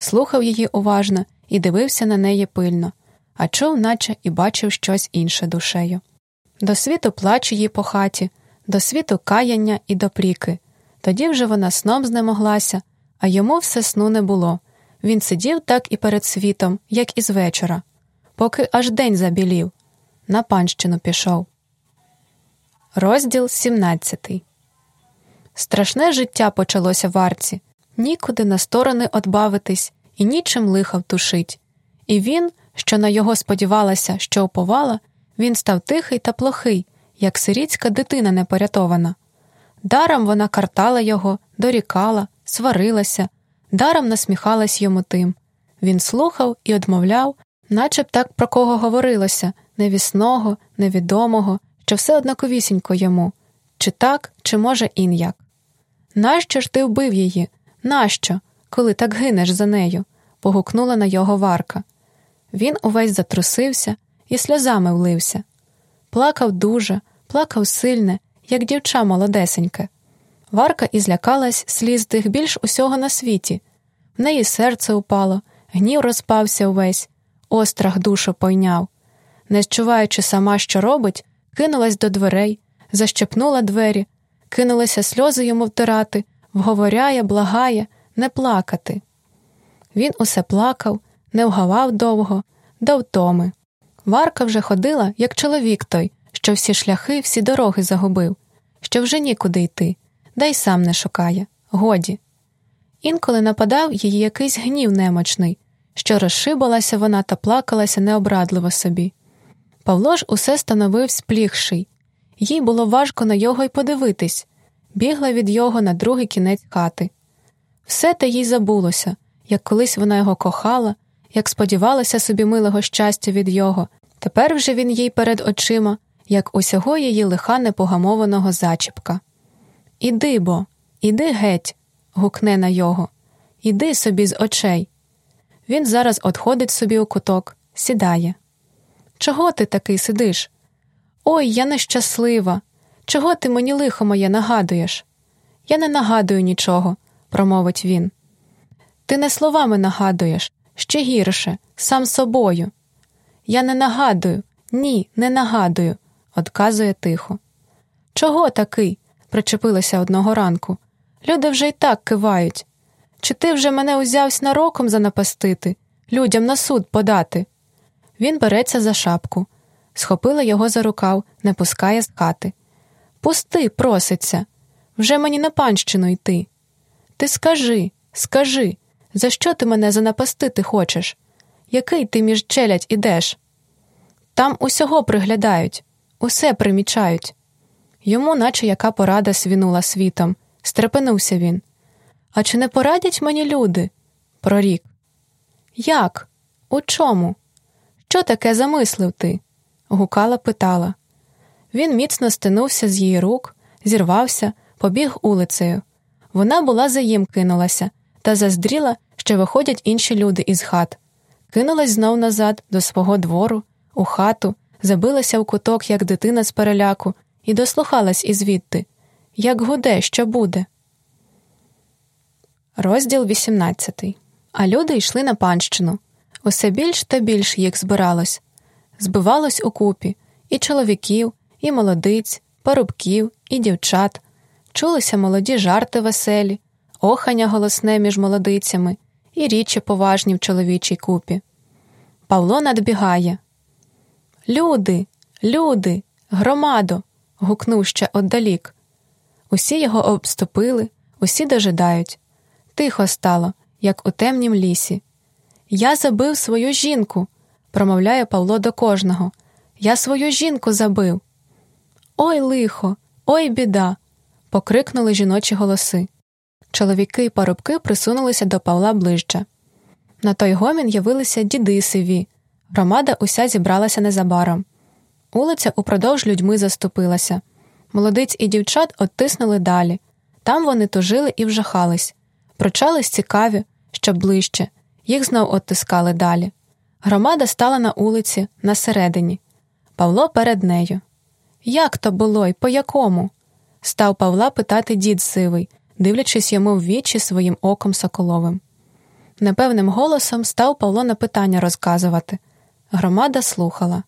слухав її уважно і дивився на неї пильно, а чув, наче і бачив щось інше душею. До світу плач її по хаті, до світу каяння і допріки. Тоді вже вона сном знемоглася, а йому все сну не було. Він сидів так і перед світом, як і з вечора, поки аж день забілів. На панщину пішов. Розділ 17 Страшне життя почалося в арці. Нікуди на сторони отбавитись і нічим лиха втушить. І він, що на його сподівалася, що оповала, він став тихий та плохий, як сирітська дитина непорятована. Даром вона картала його, дорікала, сварилася, даром насміхалась йому тим. Він слухав і одмовляв, наче б так про кого говорилося невісного, невідомого, що все однаковісінько йому, чи так, чи може ін'як. Нащо ж ти вбив її? Нащо, коли так гинеш за нею? погукнула на його варка. Він увесь затрусився і сльозами влився. Плакав дуже, плакав сильне, як дівча молодесеньке. Варка і злякалась сліз тих більш усього на світі. В неї серце упало, гнів розпався увесь, острах душу пойняв. Не зчуваючи сама, що робить, кинулась до дверей, защепнула двері, кинулася сльози йому втирати, вговоряє, благає, не плакати. Він усе плакав, не вгавав довго, до втоми. Варка вже ходила, як чоловік той, що всі шляхи, всі дороги загубив, що вже нікуди йти, да й сам не шукає, годі. Інколи нападав її якийсь гнів немочний, що розшибалася вона та плакалася необрадливо собі. Павло ж усе становив сплігший, їй було важко на його й подивитись, бігла від його на другий кінець хати. Все те їй забулося, як колись вона його кохала, як сподівалася собі милого щастя від його, тепер вже він їй перед очима, як усього її лиха непогамованого зачіпка. Іди бо, іди геть, гукне на його, іди собі з очей. Він зараз отходить собі у куток, сідає. Чого ти такий сидиш? Ой, я нещаслива. Чого ти мені лихо моє нагадуєш? Я не нагадую нічого, промовить він. Ти не словами нагадуєш, ще гірше, сам собою. Я не нагадую, ні, не нагадую, одказує тихо. Чого такий? причепилася одного ранку. Люди вже й так кивають. Чи ти вже мене узявсь нароком занапастити, людям на суд подати? Він береться за шапку, схопила його за рукав, не пускає з хати. Пусти, проситься, вже мені на панщину йти. Ти скажи, скажи, за що ти мене занапастити хочеш? Який ти між челядь ідеш? Там усього приглядають, усе примічають. Йому, наче яка порада свінула світом, стрепенувся він. А чи не порадять мені люди? прорік. Як? У чому? Що таке замислив ти? гукала, питала. Він міцно стинувся з її рук, зірвався, побіг улицею. Вона була за їм кинулася та заздріла, що виходять інші люди із хат. Кинулась знов назад до свого двору, у хату, забилася в куток, як дитина з переляку, і дослухалась ізвідти. Як гуде, що буде. Розділ 18 А люди йшли на панщину. Усе більш та більш їх збиралось. Збивалось у купі і чоловіків, і молодиць, парубків, і дівчат. Чулися молоді жарти веселі, охання голосне між молодицями і річі поважні в чоловічій купі. Павло надбігає. Люди, люди, громадо. гукнув ще отдалік. Усі його обступили, усі дожидають. Тихо стало, як у темнім лісі. Я забив свою жінку, промовляє Павло до кожного. Я свою жінку забив. Ой лихо, ой біда. покрикнули жіночі голоси. Чоловіки й парубки присунулися до Павла ближче. На той гомін явилися діди сиві. Громада уся зібралася незабаром. Улиця упродовж людьми заступилася. Молодиць і дівчат оттиснули далі. Там вони тужили і вжахались. Прочались цікаві, щоб ближче, їх знов оттискали далі. Громада стала на улиці, на середині. Павло перед нею. Як то було й по якому? став Павла питати дід сивий, дивлячись йому в вічі своїм оком соколовим. Непевним голосом став Павло на питання розказувати. Громада слухала.